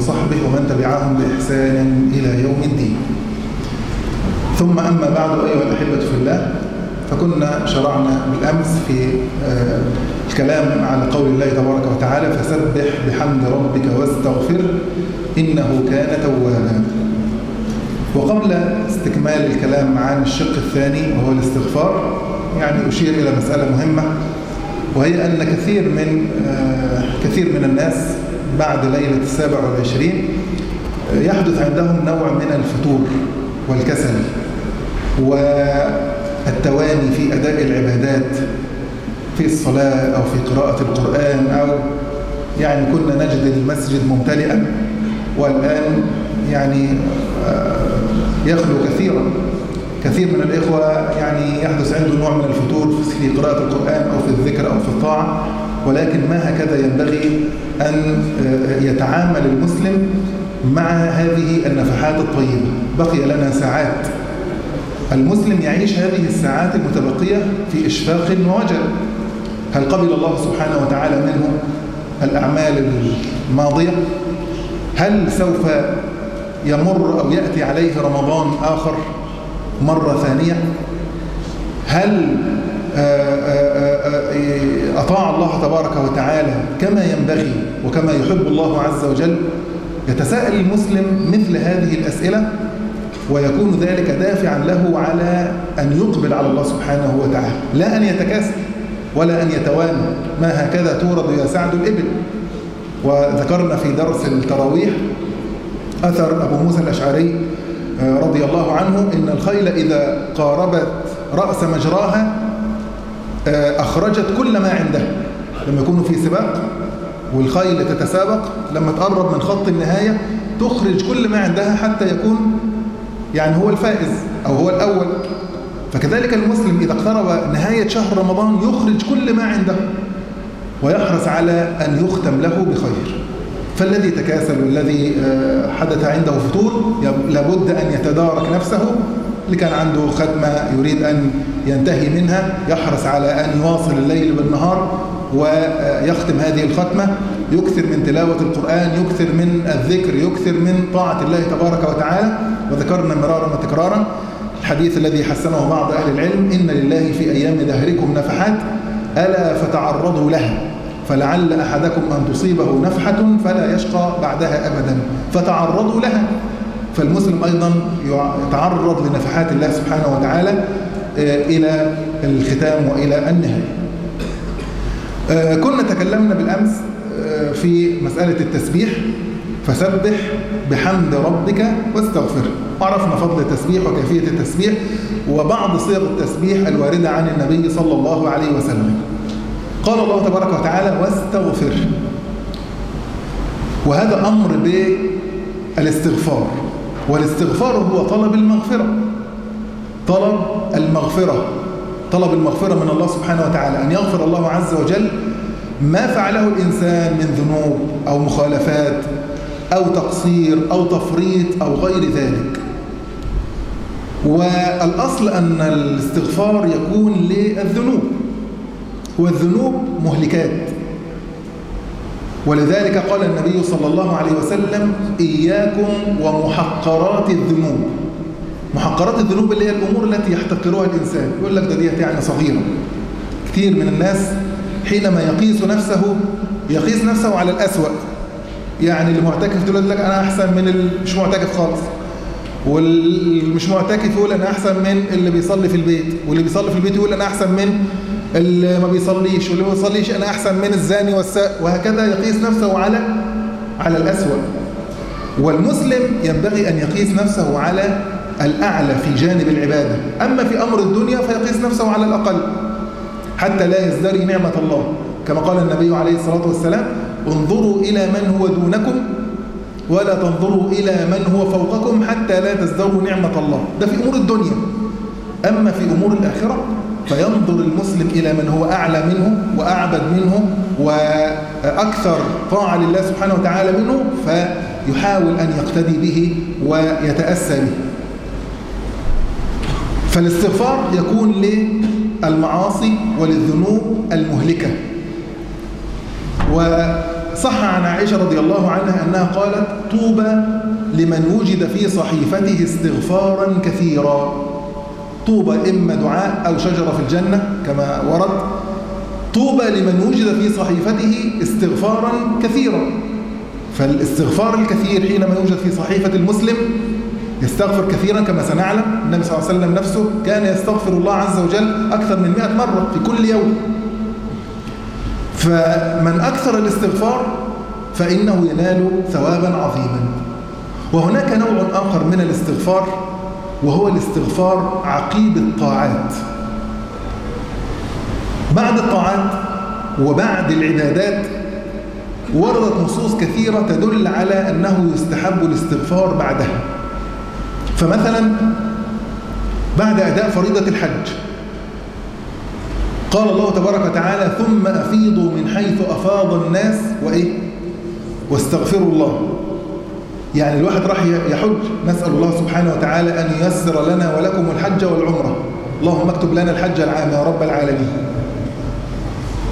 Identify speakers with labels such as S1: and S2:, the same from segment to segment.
S1: وصحبه ومن تبعهم بإحسان إلى يوم الدين. ثم أما بعد أيها الأحبة في الله فكنا شرعنا بالأمس في الكلام على قول الله تبارك وتعالى فسبح بحمد ربك واستغفر إنه كان توابا. وقبل استكمال الكلام عن الشق الثاني وهو الاستغفار يعني أشير إلى مسألة مهمة وهي أن كثير من كثير من الناس بعد ليلة السابع والعشرين يحدث عندهم نوع من الفتور والكسل والتواني في أداء العبادات في الصلاة أو في قراءة القرآن أو يعني كنا نجد المسجد ممتلئا والآن يعني يخلو كثيرا. كثير من الإخوة يعني يحدث عنده نوع من الفتور في قراءة القرآن أو في الذكر أو في الطاعة. ولكن ما هكذا ينبغي أن يتعامل المسلم مع هذه النفحات الطيبة. بقي لنا ساعات. المسلم يعيش هذه الساعات المتبقية في إشفاق ووجل. هل قبل الله سبحانه وتعالى منه الأعمال الماضية؟ هل سوف يمر أو يأتي عليه رمضان آخر مرة ثانية؟ هل أطاع الله تبارك وتعالى كما ينبغي وكما يحب الله عز وجل. يتساءل المسلم مثل هذه الأسئلة ويكون ذلك دافعا له على أن يقبل على الله سبحانه وتعالى. لا أن يتكاسل ولا أن يتوانى. ما هكذا تورد يا سعد الإبل. وذكرنا في درس التراويح أثر أبو موسى الأشعري رضي الله عنه إن الخيل إذا قاربت رأس مجراها أخرجت كل ما عندها لما يكونوا في سباق والخيل تتسابق لما تقرب من خط النهاية تخرج كل ما عندها حتى يكون يعني هو الفائز أو هو الأول. فكذلك المسلم إذا اقترب نهاية شهر رمضان يخرج كل ما عنده ويحرص على أن يختم له بخير. فالذي تكاسل والذي حدث عنده فطور لابد أن يتدارك نفسه اللي كان عنده ختمة يريد أن ينتهي منها يحرص على أن يواصل الليل بالنهار ويختم هذه الختمة. يكثر من تلاوة القرآن يكثر من الذكر يكثر من طاعة الله تبارك وتعالى. وذكرنا مرارا وتكرارا الحديث الذي حسنه بعض أهل العلم إن لله في أيام دهركم نفحات ألا فتعرضوا لها فلعل أحدكم أن تصيبه نفحة فلا يشقى بعدها أبدا. فتعرضوا لها فالمسلم أيضا يتعرض لنفحات الله سبحانه وتعالى إلى الختام وإلى النهاية. كنا تكلمنا بالأمس في مسألة التسبيح. فسبح بحمد ربك واستغفره وعرفنا فضل التسبيح وكيفية التسبيح وبعض صيغ التسبيح الواردة عن النبي صلى الله عليه وسلم. قال الله تبارك وتعالى واستغفر. وهذا أمر بالإستغفار. والاستغفار هو طلب المغفرة. طلب المغفرة. طلب المغفرة من الله سبحانه وتعالى. أن يغفر الله عز وجل ما فعله الإنسان من ذنوب أو مخالفات أو تقصير أو تفريط أو غير ذلك. والأصل أن الاستغفار يكون للذنوب. والذنوب مهلكات. ولذلك قال النبي صلى الله عليه وسلم إياكم ومحقرات الذنوب. محقرات الذنوب اللي هي الأمور التي يحتقرها الإنسان. يقول لك ده ديت يعني صغيرة. كثير من الناس حينما يقيس نفسه يقيس نفسه على الأسوأ. يعني اللي معتكف تقول لك أنا أحسن من مش معتكف خالص. والمش معتكف يقول أنا أحسن من اللي بيصلي في البيت. واللي بيصلي في البيت يقول أنا أحسن من اللي ما بيصليش واللي ما بيصليش أنا أحسن من الزاني والساء وهكذا يقيس نفسه على على الأسوأ والمسلم ينبغي أن يقيس نفسه على الأعلى في جانب العبادة. أما في أمر الدنيا فيقيس نفسه على الأقل حتى لا يزدري نعمة الله. كما قال النبي عليه الصلاة والسلام انظروا إلى من هو دونكم ولا تنظروا إلى من هو فوقكم حتى لا تزدروا نعمة الله. ده في أمور الدنيا. أما في أمور الآخرة فينظر المسلم إلى من هو أعلى منه وأعبد منه وأكثر طاعة لله سبحانه وتعالى منه يحاول أن يقتدي به ويتأسى به. فالاستغفار يكون للمعاصي وللذنوب المهلكة. وصح عن عائشة رضي الله عنها أنها قالت طوبى لمن وجد في صحيفته استغفارا كثيرا. طوبى إما دعاء أو شجرة في الجنة كما ورد. طوبى لمن وجد في صحيفته استغفارا كثيرا. فالاستغفار الكثير حينما يوجد في صحيفة المسلم يستغفر كثيرا كما سنعلم. النبي صلى الله عليه وسلم نفسه كان يستغفر الله عز وجل أكثر من 100 مرة في كل يوم. فمن أكثر الاستغفار فإنه ينال ثوابا عظيما. وهناك نوع آخر من الاستغفار وهو الاستغفار عقيب الطاعات. بعد الطاعات وبعد العبادات وردت نصوص كثيرة تدل على أنه يستحب الاستغفار بعدها. فمثلا بعد أداء فريضة الحج قال الله تبارك وتعالى ثم أفيضوا من حيث أفاض الناس وإيه؟ واستغفروا الله. يعني الواحد راح يحج. نسأل الله سبحانه وتعالى أن ييسر لنا ولكم الحج والعمرة. اللهم اكتب لنا الحج العام يا رب العالمين.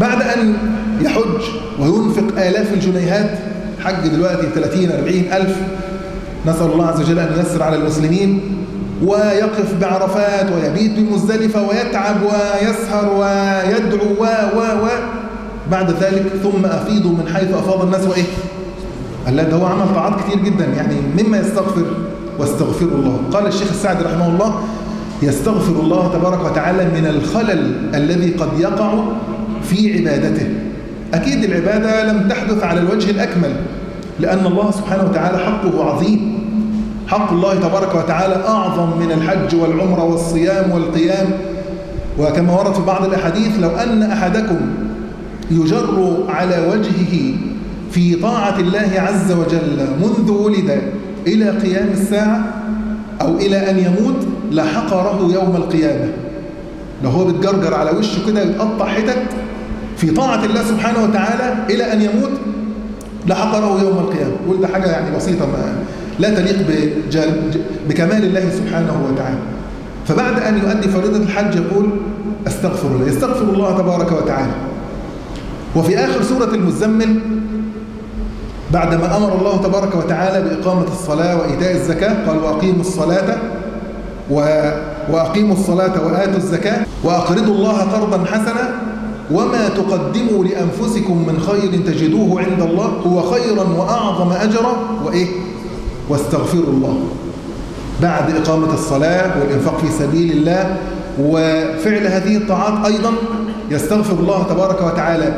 S1: بعد أن يحج وينفق آلاف الجنيهات حج دلوقتي 30 40 ألف نسأل الله عز وجل أن ييسر على المسلمين ويقف بعرفات ويبيت بمزدلفة ويتعب ويسهر ويدعو و و و بعد ذلك ثم أفيضوا من حيث أفاض الناس. وإيه؟ قال ده هو عمل طاعات كتير جدا يعني مما يستغفر واستغفر الله. قال الشيخ السعدي رحمه الله يستغفر الله تبارك وتعالى من الخلل الذي قد يقع في عبادته. أكيد العبادة لم تحدث على الوجه الأكمل لأن الله سبحانه وتعالى حقه عظيم. حق الله تبارك وتعالى أعظم من الحج والعمرة والصيام والقيام. وكما ورد في بعض الأحاديث لو أن أحدكم يجر على وجهه في طاعة الله عز وجل منذ ولد إلى قيام الساعة أو إلى أن يموت لحقره يوم القيامة. لو هو بتجرجر على وشه كده يتقطع حتت. في طاعة الله سبحانه وتعالى إلى أن يموت لحقره يوم القيامة. قول ده حاجة يعني بسيطة ما لا تليق بكمال الله سبحانه وتعالى. فبعد أن يؤدي فريضة الحج يقول أستغفر الله. يستغفر الله تبارك وتعالى. وفي آخر سورة المزمل بعدما أمر الله تبارك وتعالى بإقامة الصلاة وإيتاء الزكاة قال وأقيموا الصلاة و... وأقيموا الصلاة وآتوا الزكاة وأقرضوا الله قرضا حسنا وما تقدموا لأنفسكم من خير تجدوه عند الله هو خيرا وأعظم أجرا. وإيه؟ واستغفروا الله. بعد إقامة الصلاة والإنفاق في سبيل الله وفعل هذه الطاعات أيضا يستغفر الله تبارك وتعالى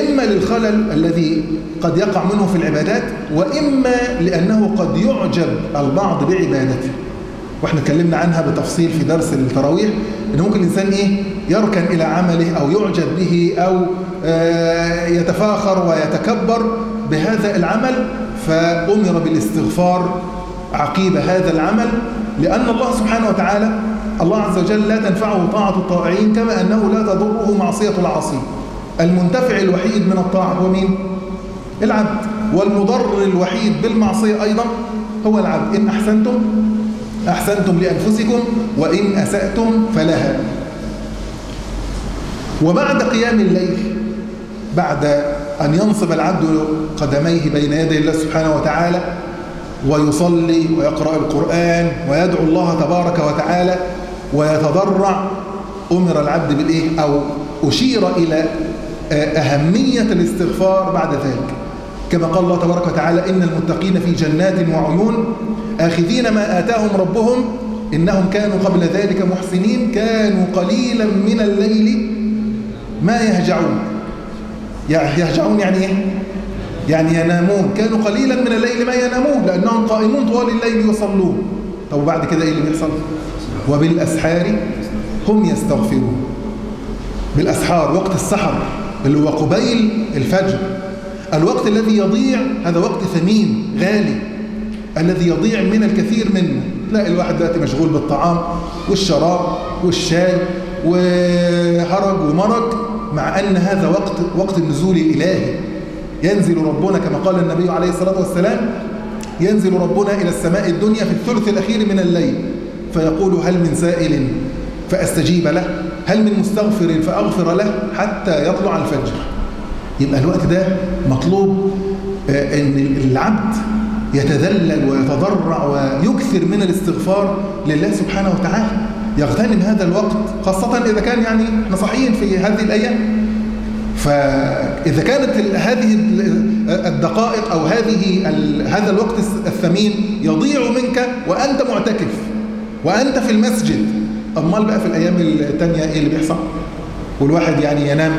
S1: إما للخلل الذي قد يقع منه في العبادات وإما لأنه قد يعجب البعض بعبادته. وإحنا اتكلمنا عنها بتفصيل في درس التراويح إن ممكن الإنسان إيه؟ يركن إلى عمله أو يعجب به أو يتفاخر ويتكبر بهذا العمل فأمر بالاستغفار عقيب هذا العمل لأن الله سبحانه وتعالى الله عز وجل لا تنفعه طاعة الطائعين كما أنه لا تضره معصية العاصين المنتفع الوحيد من الطاعة هو مين؟ العبد. والمضر الوحيد بالمعصية أيضا هو العبد. إن أحسنتم أحسنتم لأنفسكم وإن أسأتم فلها. وبعد قيام الليل بعد أن ينصب العبد قدميه بين يدي الله سبحانه وتعالى ويصلي ويقرأ القرآن ويدعو الله تبارك وتعالى ويتضرع أمر العبد بالإيه؟ أو أشير إلى أهمية الاستغفار بعد ذلك. كما قال الله تبارك وتعالى إن المتقين في جنات وعيون آخذين ما آتاهم ربهم إنهم كانوا قبل ذلك محسنين كانوا قليلا من الليل ما يهجعون. يهجعون يعني إيه؟ يعني ينامون. كانوا قليلا من الليل ما ينامون لأنهم قائمون طوال الليل يصلون. طب بعد كده إيه اللي بيحصل؟ وبالأسحار هم يستغفرون. بالأسحار وقت السحر. اللي هو قبيل الفجر. الوقت الذي يضيع هذا وقت ثمين غالي. الذي يضيع من الكثير منه. تلاقي الواحد دلوقتي مشغول بالطعام والشراب والشاي وهرج ومرج مع أن هذا وقت وقت النزول الإلهي. ينزل ربنا كما قال النبي عليه الصلاة والسلام ينزل ربنا إلى السماء الدنيا في الثلث الأخير من الليل فيقول هل من سائل؟ فأستجيب له. هل من مستغفر فأغفر له حتى يطلع الفجر؟ يبقى الوقت ده مطلوب أن العبد يتذلل ويتضرع ويكثر من الاستغفار لله سبحانه وتعالى. يغتنم هذا الوقت خاصة إذا كان يعني نصحيين في هذه الأيام. فإذا كانت هذه الدقائق أو هذه هذا الوقت الثمين يضيع منك وأنت معتكف وأنت في المسجد. أمال بقى في الأيام التانية إيه اللي بيحصل؟ والواحد يعني ينام.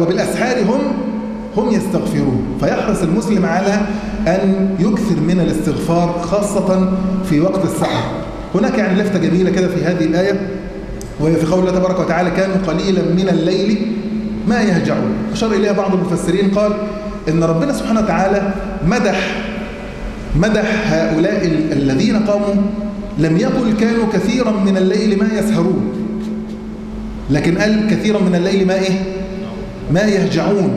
S1: وبالأسحار هم هم يستغفرون. فيحرص المسلم على أن يكثر من الاستغفار خاصة في وقت السحر. هناك يعني لفتة جميلة كده في هذه الآية وهي في قول الله تبارك وتعالى كانوا قليلا من الليل ما يهجعون. أشار إليها بعض المفسرين قال إن ربنا سبحانه وتعالى مدح مدح هؤلاء الذين قاموا لم يقل كانوا كثيرا من الليل ما يسهرون. لكن قال كثيرا من الليل ما إيه؟ ما يهجعون.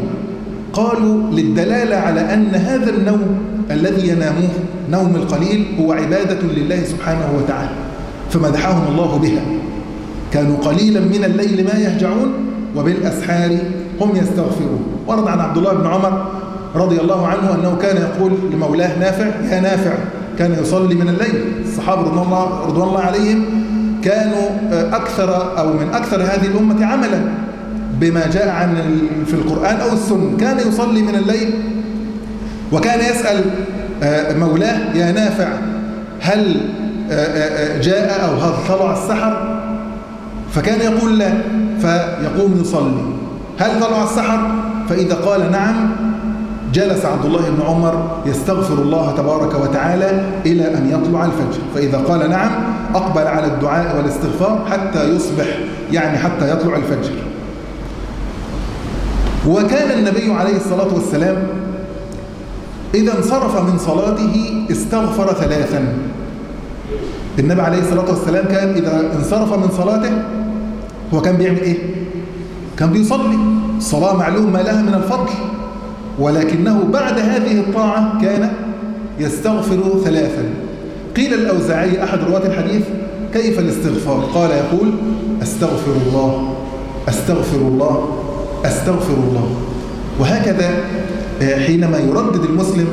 S1: قالوا للدلالة على أن هذا النوم الذي يناموه نوم القليل هو عبادة لله سبحانه وتعالى فمدحهم الله بها. كانوا قليلا من الليل ما يهجعون وبالأسحار هم يستغفرون. ورد عن عبد الله بن عمر رضي الله عنه أنه كان يقول لمولاه نافع يا نافع كان يصلي من الليل. الصحابة رضوان الله, رضوان الله عليهم كانوا أكثر أو من أكثر هذه الأمة عملا بما جاء عن في القرآن أو السنة. كان يصلي من الليل وكان يسأل مولاه يا نافع هل جاء أو هل طلع السحر؟ فكان يقول لا فيقوم يصلي. هل طلع السحر؟ فإذا قال نعم جلس عبد الله بن عمر يستغفر الله تبارك وتعالى إلى أن يطلع الفجر. فإذا قال نعم أقبل على الدعاء والاستغفار حتى يصبح يعني حتى يطلع الفجر. وكان النبي عليه الصلاة والسلام إذا انصرف من صلاته استغفر ثلاثا. النبي عليه الصلاة والسلام كان إذا انصرف من صلاته هو كان بيعمل إيه؟ كان بيصلي. الصلاة معلوم ما لها من الفضل. ولكنه بعد هذه الطاعة كان يستغفر ثلاثا. قيل الأوزاعي أحد رواة الحديث كيف الاستغفار؟ قال يقول أستغفر الله أستغفر الله أستغفر الله. وهكذا حينما يردد المسلم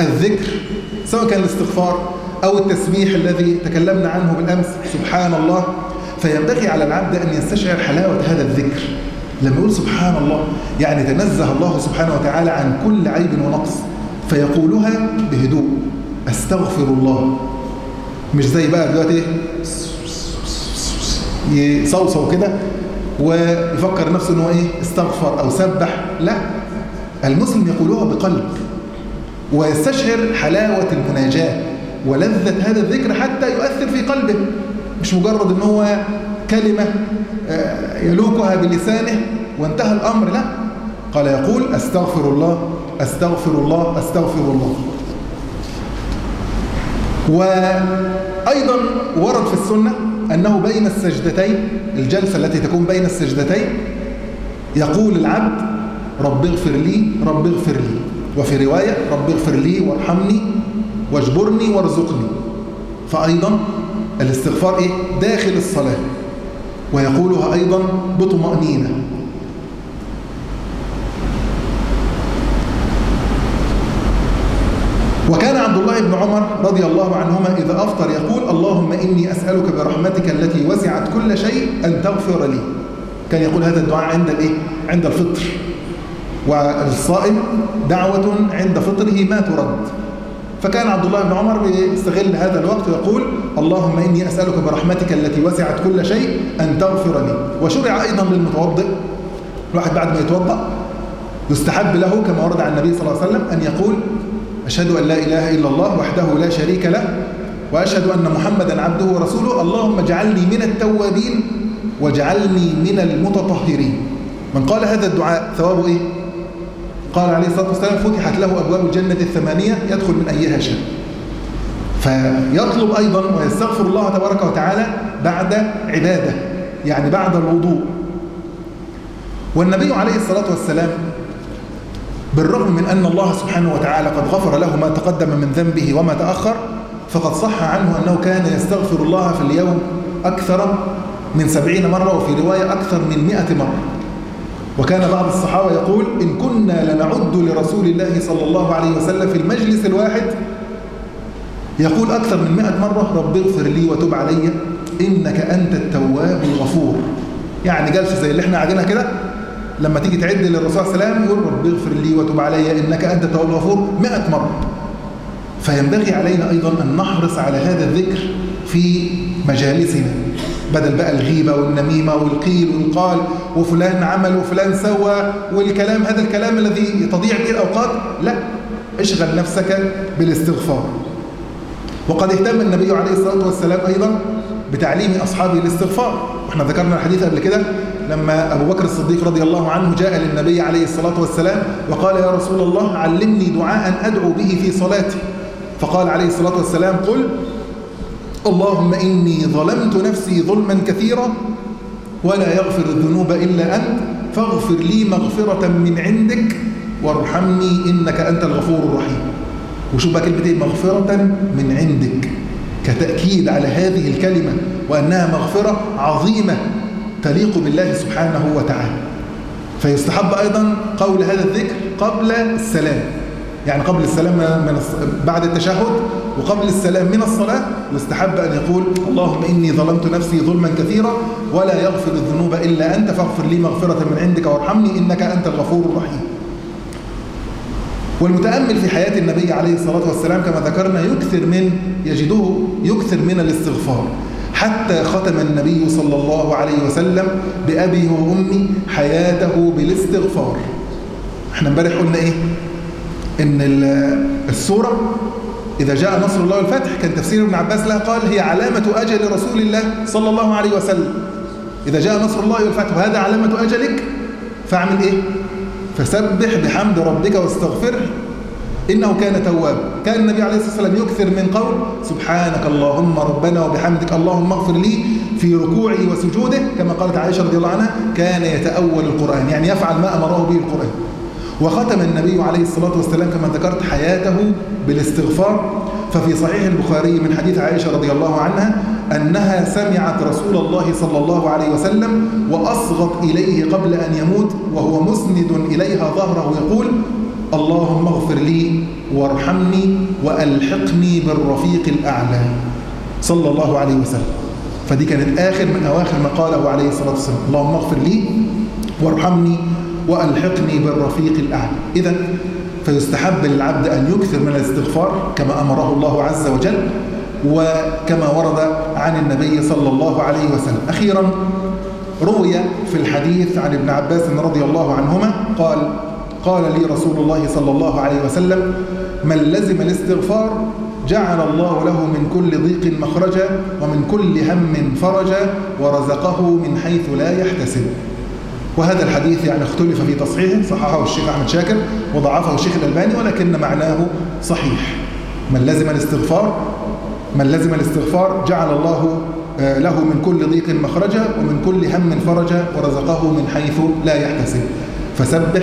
S1: الذكر سواء كان الاستغفار أو التسبيح الذي تكلمنا عنه بالأمس سبحان الله فينبغي على العبد أن يستشعر حلاوة هذا الذكر. لما يقول سبحان الله يعني تنزه الله سبحانه وتعالى عن كل عيب ونقص فيقولها بهدوء أستغفر الله. مش زي بقى دلوقتي يصوصو كده ويفكر نفسه إنه إيه استغفر أو سبح. لا المسلم يقولها بقلب ويستشعر حلاوة المناجاة ولذة هذا الذكر حتى يؤثر في قلبه. مش مجرد إن هو كلمة يلوكها بلسانه وانتهى الأمر. لا. قال يقول أستغفر الله أستغفر الله أستغفر الله. وأيضا ورد في السنة أنه بين السجدتين الجلسة التي تكون بين السجدتين يقول العبد رب اغفر لي رب اغفر لي. وفي رواية رب اغفر لي وارحمني واجبرني وارزقني. فأيضا الاستغفار إيه؟ داخل الصلاة. ويقولها أيضا بطمأنينة. وكان عبد الله بن عمر رضي الله عنهما إذا أفطر يقول اللهم إني أسألك برحمتك التي وسعت كل شيء أن تغفر لي. كان يقول هذا الدعاء عند الإيه؟ عند الفطر. والصائم دعوة عند فطره ما ترد. فكان عبد الله بن عمر يستغل هذا الوقت ويقول اللهم إني أسألك برحمتك التي وسعت كل شيء أن تغفر لي وشرع أيضا للمتوضئ. الواحد بعد ما يتوضأ يستحب له كما ورد عن النبي صلى الله عليه وسلم أن يقول أشهد أن لا إله إلا الله وحده لا شريك له وأشهد أن محمدا عبده ورسوله. اللهم اجعلني من التوابين واجعلني من المتطهرين. من قال هذا الدعاء ثوابه إيه؟ قال عليه الصلاة والسلام فتحت له أبواب الجنة الثمانية يدخل من أيها شاء فيطلب أيضا ويستغفر الله تبارك وتعالى بعد عبادة يعني بعد الوضوء. والنبي عليه الصلاة والسلام بالرغم من أن الله سبحانه وتعالى قد غفر له ما تقدم من ذنبه وما تأخر فقد صح عنه أنه كان يستغفر الله في اليوم أكثر من سبعين مرة وفي رواية أكثر من مئة مرة. وكان بعض الصحابة يقول إن كنا لنعد لرسول الله صلى الله عليه وسلم في المجلس الواحد. يقول أكثر من مئة مرة رب اغفر لي وتب علي إنك أنت التواب الغفور. يعني جلسة زي اللي إحنا قاعدينها كده لما تيجي تعد للرسول صلى الله عليه وسلم يقول رب اغفر لي وتب علي إنك أنت التواب الغفور. مئة مرة. فينبغي علينا أيضا أن نحرص على هذا الذكر في مجالسنا. بدل بقى الغيبة والنميمة والقيل والقال وفلان عمل وفلان سوى والكلام هذا الكلام الذي تضيع به الأوقات لا اشغل نفسك بالاستغفار. وقد اهتم النبي عليه الصلاة والسلام أيضا بتعليم أصحابه الاستغفار. وإحنا ذكرنا الحديث قبل كده لما أبو بكر الصديق رضي الله عنه جاء للنبي عليه الصلاة والسلام وقال يا رسول الله علمني دعاء أدعو به في صلاتي. فقال عليه الصلاة والسلام قل اللهم إني ظلمت نفسي ظلما كثيرا ولا يغفر الذنوب إلا أنت. فاغفر لي مغفرة من عندك وارحمني إنك أنت الغفور الرحيم. وشوف بقى كلمة إيه؟ مغفرة من عندك. كتأكيد على هذه الكلمة وأنها مغفرة عظيمة تليق بالله سبحانه وتعالى. فيستحب أيضا قول هذا الذكر قبل السلام. يعني قبل السلام من بعد التشهد وقبل السلام من الصلاة يستحب أن يقول اللهم إني ظلمت نفسي ظلما كثيرا ولا يغفر الذنوب إلا أنت فاغفر لي مغفرة من عندك وارحمني إنك أنت الغفور الرحيم. والمتأمل في حياة النبي عليه الصلاة والسلام كما ذكرنا يكثر من يجده يكثر من الاستغفار. حتى ختم النبي صلى الله عليه وسلم بأبي وأمي حياته بالاستغفار. إحنا امبارح قلنا إيه؟ إن السورة إذا جاء نصر الله والفتح كان تفسير ابن عباس لها قال هي علامة أجل رسول الله صلى الله عليه وسلم. إذا جاء نصر الله والفتح وهذا علامة أجلك فاعمل إيه؟ فسبح بحمد ربك واستغفره إنه كان توابا كان النبي عليه الصلاة والسلام يكثر من قول سبحانك اللهم ربنا وبحمدك اللهم اغفر لي في ركوعه وسجوده كما قالت عائشة رضي الله عنها كان يتأول القرآن يعني يفعل ما أمره به القرآن. وختم النبي عليه الصلاة والسلام كما ذكرت حياته بالاستغفار. ففي صحيح البخاري من حديث عائشة رضي الله عنها أنها سمعت رسول الله صلى الله عليه وسلم وأصغت إليه قبل أن يموت وهو مسند إليها ظهره يقول اللهم اغفر لي وارحمني وألحقني بالرفيق الأعلى. صلى الله عليه وسلم. فدي كانت آخر من أواخر ما قاله عليه الصلاة والسلام. اللهم اغفر لي وارحمني وألحقني بالرفيق الأعلى. إذا فيستحب للعبد أن يكثر من الاستغفار كما أمره الله عز وجل وكما ورد عن النبي صلى الله عليه وسلم. أخيرا روي في الحديث عن ابن عباس رضي الله عنهما قال قال لي رسول الله صلى الله عليه وسلم من لزم الاستغفار جعل الله له من كل ضيق مخرجا ومن كل هم فرجا ورزقه من حيث لا يحتسب. وهذا الحديث يعني اختلف في تصحيحه صححه الشيخ أحمد شاكر وضعفه الشيخ الألباني ولكن معناه صحيح. من لزم الاستغفار من لزم الاستغفار جعل الله له من كل ضيق مخرجا ومن كل هم فرجا ورزقه من حيث لا يحتسب. فسبح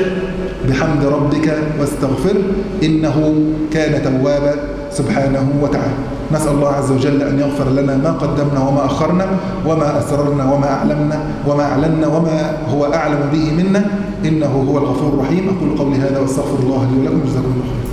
S1: بحمد ربك واستغفر إنه كان توابا سبحانه وتعالى. نسأل الله عز وجل أن يغفر لنا ما قدمنا وما أخرنا وما أسررنا وما أعلمنا وما أعلنا وما هو أعلم به منا. إنه هو الغفور الرحيم. أقول قولي هذا وأستغفر الله لي ولكم. جزاكم الله خير